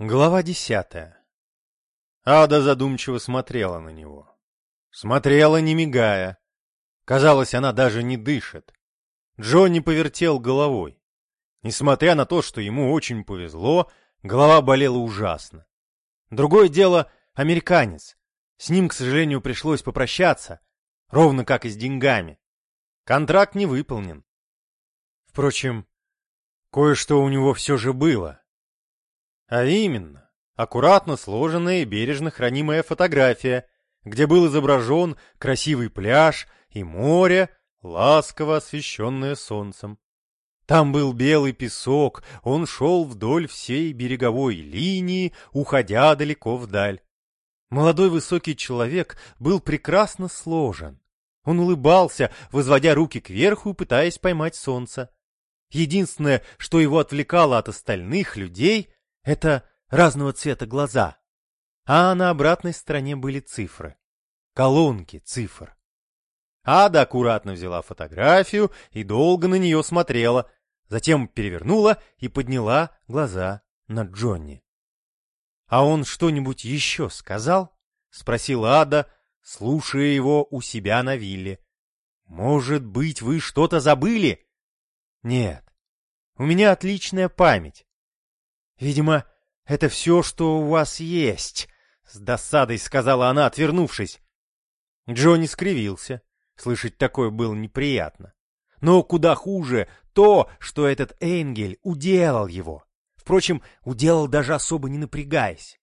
Глава десятая. Ада задумчиво смотрела на него. Смотрела, не мигая. Казалось, она даже не дышит. Джонни повертел головой. Несмотря на то, что ему очень повезло, голова болела ужасно. Другое дело — американец. С ним, к сожалению, пришлось попрощаться, ровно как и с деньгами. Контракт не выполнен. Впрочем, кое-что у него все же было. А именно, аккуратно сложенная и бережно хранимая фотография, где был изображен красивый пляж и море, ласково освещенное солнцем. Там был белый песок, он шел вдоль всей береговой линии, уходя далеко вдаль. Молодой высокий человек был прекрасно сложен. Он улыбался, возводя руки кверху, пытаясь поймать солнце. Единственное, что его отвлекало от остальных людей, это разного цвета глаза. А на обратной стороне были цифры. Колонки цифр. Ада аккуратно взяла фотографию и долго на нее смотрела, затем перевернула и подняла глаза на Джонни. «А он что-нибудь еще сказал?» — спросила Ада, слушая его у себя на вилле. «Может быть, вы что-то забыли?» «Нет, у меня отличная память. «Видимо, это все, что у вас есть», — с досадой сказала она, отвернувшись. Джонни скривился. Слышать такое было неприятно. Но куда хуже то, что этот Энгель уделал его. Впрочем, уделал даже особо не напрягаясь.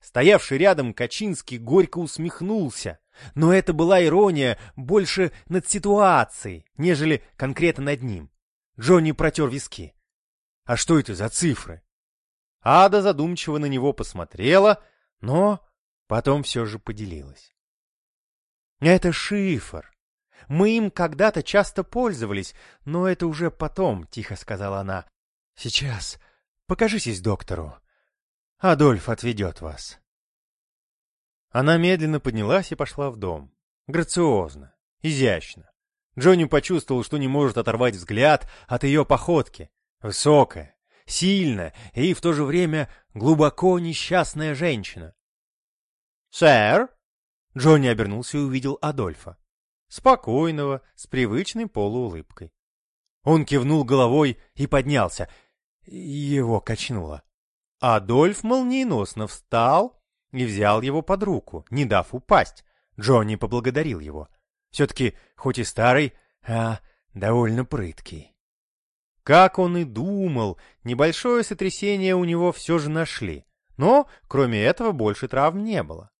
Стоявший рядом Качинский горько усмехнулся, но это была ирония больше над ситуацией, нежели конкретно над ним. Джонни протер виски. А что это за цифры? Ада задумчиво на него посмотрела, но потом все же поделилась. «Это шифр. Мы им когда-то часто пользовались, но это уже потом», — тихо сказала она. «Сейчас покажитесь доктору. Адольф отведет вас». Она медленно поднялась и пошла в дом. Грациозно, изящно. Джонни почувствовал, что не может оторвать взгляд от ее походки. Высокая, сильная и в то же время глубоко несчастная женщина. «Сэр?» Джонни обернулся и увидел Адольфа. Спокойного, с привычной полуулыбкой. Он кивнул головой и поднялся. Его качнуло. Адольф молниеносно встал и взял его под руку, не дав упасть. Джонни поблагодарил его. Все-таки, хоть и старый, а довольно прыткий. Как он и думал, небольшое сотрясение у него все же нашли. Но, кроме этого, больше травм не было.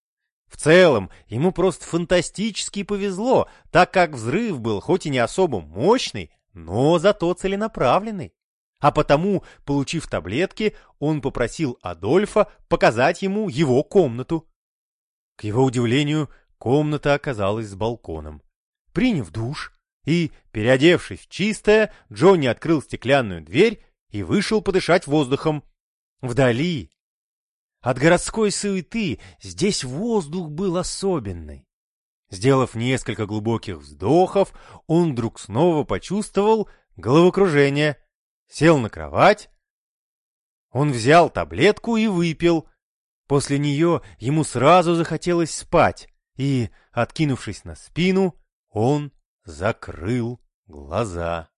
В целом, ему просто фантастически повезло, так как взрыв был хоть и не особо мощный, но зато целенаправленный. А потому, получив таблетки, он попросил Адольфа показать ему его комнату. К его удивлению, комната оказалась с балконом. Приняв душ, и, переодевшись в чистое, Джонни открыл стеклянную дверь и вышел подышать воздухом. Вдали. От городской суеты здесь воздух был особенный. Сделав несколько глубоких вздохов, он вдруг снова почувствовал головокружение, сел на кровать. Он взял таблетку и выпил. После нее ему сразу захотелось спать, и, откинувшись на спину, он закрыл глаза.